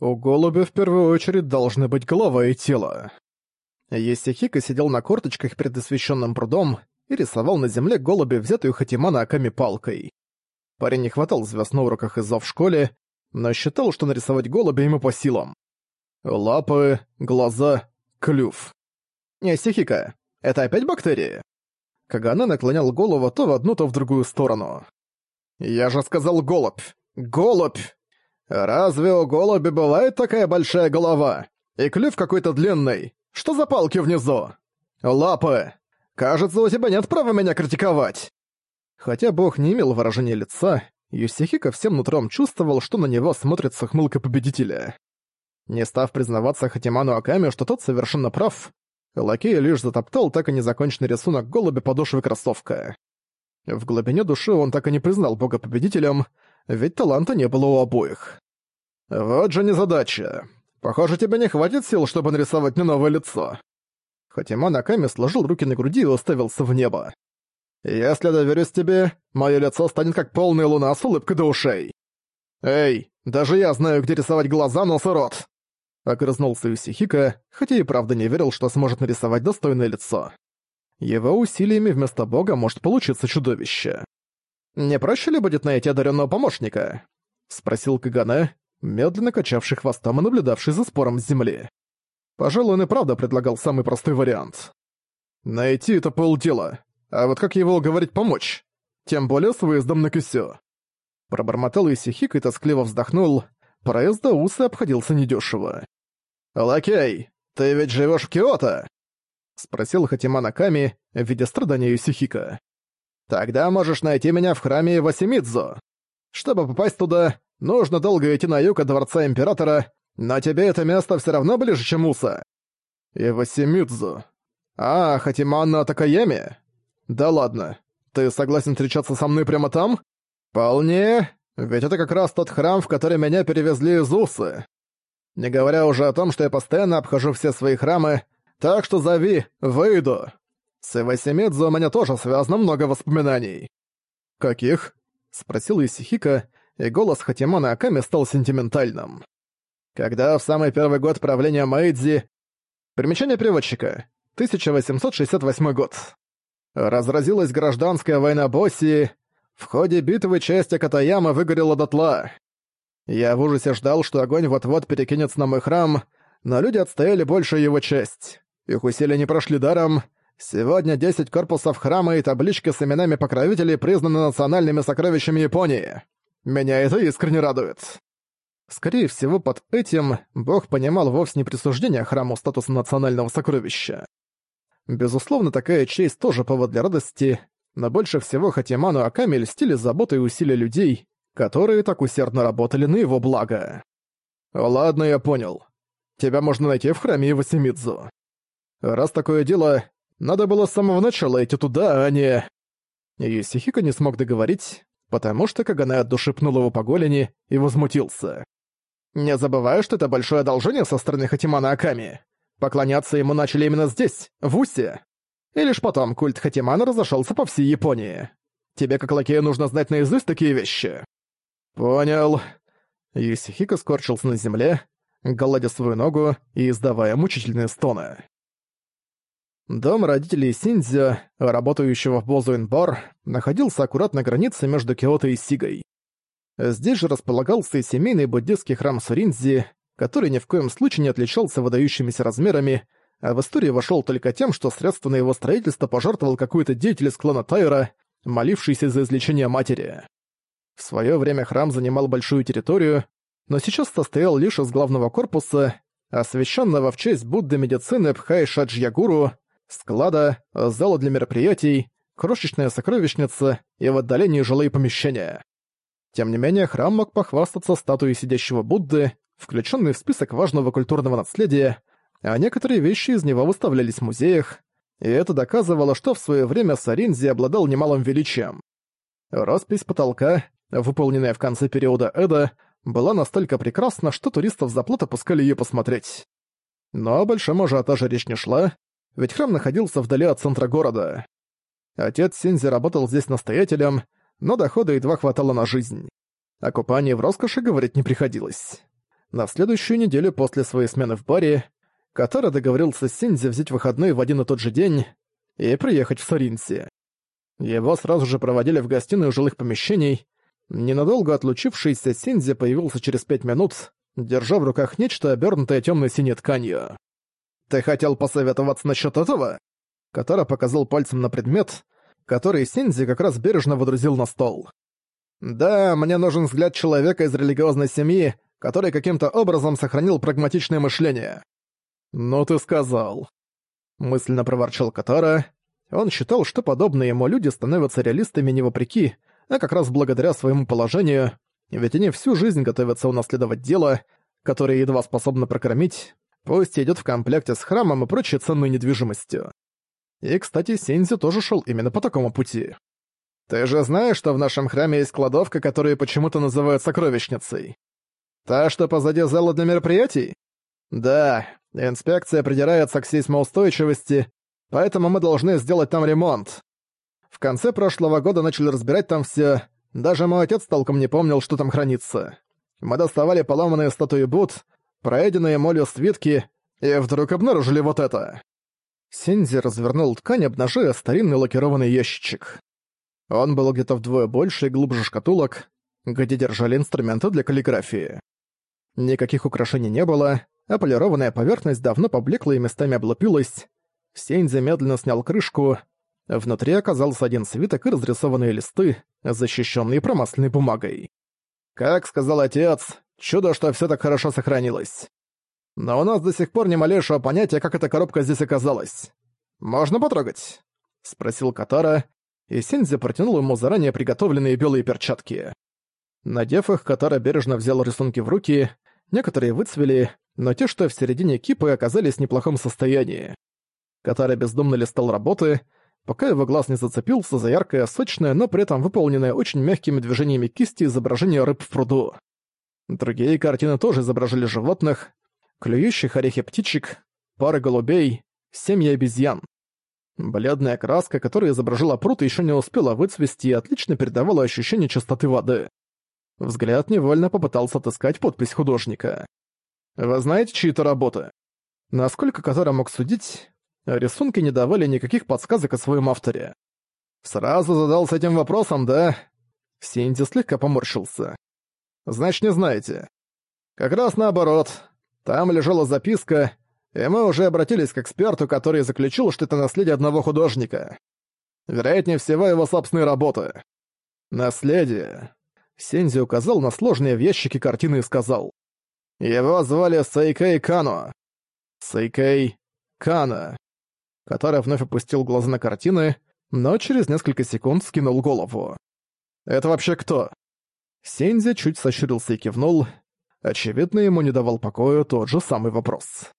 У голубя в первую очередь должны быть голова и тело. Есихика сидел на корточках перед освещенным прудом и рисовал на земле голубя, взятую Хатимана Аками палкой. Парень не хватал звезд на уроках из в школе, но считал, что нарисовать голубя ему по силам. Лапы, глаза, клюв. Есихика, это опять бактерии? Кагана наклонял голову то в одну, то в другую сторону. «Я же сказал голубь! Голубь!» «Разве у голуби бывает такая большая голова? И клюв какой-то длинный. Что за палки внизу?» «Лапы! Кажется, у тебя нет права меня критиковать!» Хотя бог не имел выражения лица, Юсихико всем нутром чувствовал, что на него смотрится хмылка победителя. Не став признаваться Хатиману Аками, что тот совершенно прав, лакей лишь затоптал так и незаконченный рисунок голуби подошвы кроссовка. В глубине души он так и не признал бога победителем, ведь таланта не было у обоих. Вот же незадача. Похоже, тебе не хватит сил, чтобы нарисовать мне новое лицо. Хатима Наками сложил руки на груди и уставился в небо. «Если доверюсь тебе, мое лицо станет как полная луна с улыбкой до ушей». «Эй, даже я знаю, где рисовать глаза, нос и рот!» Огрызнулся Юсихика, хотя и правда не верил, что сможет нарисовать достойное лицо. Его усилиями вместо бога может получиться чудовище. «Не проще ли будет найти одаренного помощника?» Спросил Кагане, медленно качавший хвостам и наблюдавший за спором с земли. Пожалуй, он и правда предлагал самый простой вариант. Найти — это полдела, а вот как его уговорить помочь? Тем более с выездом на Кюсю. Пробормотал Исихик и тоскливо вздохнул. Проезд до Усы обходился недешево. «Лакей, ты ведь живешь в Киото?» — спросил Хатима Наками, видя страдания Исихика. «Тогда можешь найти меня в храме Васимидзо. Чтобы попасть туда, Нужно долго идти на юг от Дворца Императора, но тебе это место все равно ближе, чем Уса. Ивасимидзу. А, Хатиманна Такаями? Да ладно. Ты согласен встречаться со мной прямо там? Вполне. Ведь это как раз тот храм, в который меня перевезли из Усы. Не говоря уже о том, что я постоянно обхожу все свои храмы, так что зови, выйду. С Ивасимидзу у меня тоже связано много воспоминаний. «Каких?» — спросил Исихика, и голос хоть Аками стал сентиментальным. Когда в самый первый год правления Мэйдзи... Примечание переводчика. 1868 год. Разразилась гражданская война Боссии. В ходе битвы часть Акатаяма выгорела дотла. Я в ужасе ждал, что огонь вот-вот перекинется на мой храм, но люди отстояли большую его часть. Их усилия не прошли даром. Сегодня 10 корпусов храма и таблички с именами покровителей признаны национальными сокровищами Японии. Меня это искренне радует. Скорее всего, под этим Бог понимал вовсе не присуждение храму статуса национального сокровища. Безусловно, такая честь тоже повод для радости, но больше всего Хатиману Аками льстили заботы и усилия людей, которые так усердно работали на его благо. «Ладно, я понял. Тебя можно найти в храме Ивасимидзу. Раз такое дело, надо было с самого начала идти туда, а не...» Юсихико не смог договорить, потому что Каганет душипнул его по голени и возмутился. «Не забывай, что это большое одолжение со стороны Хатимана Аками. Поклоняться ему начали именно здесь, в Усе. И лишь потом культ Хатимана разошелся по всей Японии. Тебе, как лакею, нужно знать наизусть такие вещи». «Понял». Юсихико скорчился на земле, гладя свою ногу и издавая мучительные стоны. Дом родителей Синдзя, работающего в Бозуинбар, находился аккурат на границе между Киото и Сигой. Здесь же располагался и семейный буддийский храм Суринзи, который ни в коем случае не отличался выдающимися размерами, а в историю вошел только тем, что средства на его строительство пожертвовал какой-то деятель из клана Тайра, молившийся за излечение матери. В свое время храм занимал большую территорию, но сейчас состоял лишь из главного корпуса, освященного в честь Будды медицины Пхай Шаджьягуру, склада, э, зала для мероприятий, крошечная сокровищница и в отдалении жилые помещения. Тем не менее, храм мог похвастаться статуей сидящего Будды, включенной в список важного культурного наследия, а некоторые вещи из него выставлялись в музеях, и это доказывало, что в свое время Саринзи обладал немалым величием. Роспись потолка, выполненная в конце периода Эда, была настолько прекрасна, что туристов за плот опускали ее посмотреть. Но о большом ажиотаже речь не шла, ведь храм находился вдали от центра города. Отец Синзи работал здесь настоятелем, но дохода едва хватало на жизнь. О купании в роскоши говорить не приходилось. На следующую неделю после своей смены в баре Катара договорился с Синзи взять выходной в один и тот же день и приехать в Соринси. Его сразу же проводили в гостиную жилых помещений. Ненадолго отлучившийся Синзи появился через пять минут, держа в руках нечто обернутое темной синей тканью. «Ты хотел посоветоваться насчет этого?» Катара показал пальцем на предмет, который Синзи как раз бережно водрузил на стол. «Да, мне нужен взгляд человека из религиозной семьи, который каким-то образом сохранил прагматичное мышление». «Ну ты сказал», — мысленно проворчал Катара. Он считал, что подобные ему люди становятся реалистами не вопреки, а как раз благодаря своему положению, ведь они всю жизнь готовятся унаследовать дело, которое едва способно прокормить, Поезд идет в комплекте с храмом и прочей ценной недвижимостью. И, кстати, Сензи тоже шел именно по такому пути. Ты же знаешь, что в нашем храме есть кладовка, которую почему-то называют сокровищницей? Та, что позади зала для мероприятий? Да, инспекция придирается к сейсмоустойчивости, поэтому мы должны сделать там ремонт. В конце прошлого года начали разбирать там все. даже мой отец толком не помнил, что там хранится. Мы доставали поломанные статуи Буд, проеденные молью свитки, и вдруг обнаружили вот это. Синзи развернул ткань, обнажая старинный лакированный ящичек. Он был где-то вдвое больше и глубже шкатулок, где держали инструменты для каллиграфии. Никаких украшений не было, а полированная поверхность давно поблекла и местами облупилась. Синзи медленно снял крышку. Внутри оказался один свиток и разрисованные листы, защищенные промасленной бумагой. Как сказал отец, Чудо, что все так хорошо сохранилось. Но у нас до сих пор ни малейшего понятия, как эта коробка здесь оказалась. Можно потрогать?» — спросил Катара, и Синзи протянул ему заранее приготовленные белые перчатки. Надев их, Катара бережно взял рисунки в руки, некоторые выцвели, но те, что в середине кипы, оказались в неплохом состоянии. Катара бездумно листал работы, пока его глаз не зацепился за яркое, сочное, но при этом выполненное очень мягкими движениями кисти изображение рыб в пруду. Другие картины тоже изображали животных, клюющих орехи птичек, пары голубей, семьи обезьян. Бледная краска, которая изображала пруд, еще не успела выцвести и отлично передавала ощущение чистоты воды. Взгляд невольно попытался отыскать подпись художника. «Вы знаете, чьи это работы?» Насколько Казара мог судить, рисунки не давали никаких подсказок о своем авторе. «Сразу задался этим вопросом, да?» Синди слегка поморщился значит, не знаете. Как раз наоборот. Там лежала записка, и мы уже обратились к эксперту, который заключил, что это наследие одного художника. Вероятнее всего, его собственные работы. Наследие. Сензи указал на сложные в ящике картины и сказал. Его звали Сайкей Кано. Сайкей Кано. Который вновь опустил глаза на картины, но через несколько секунд скинул голову. «Это вообще кто?» Сензи чуть сощурился и кивнул. Очевидно, ему не давал покоя тот же самый вопрос.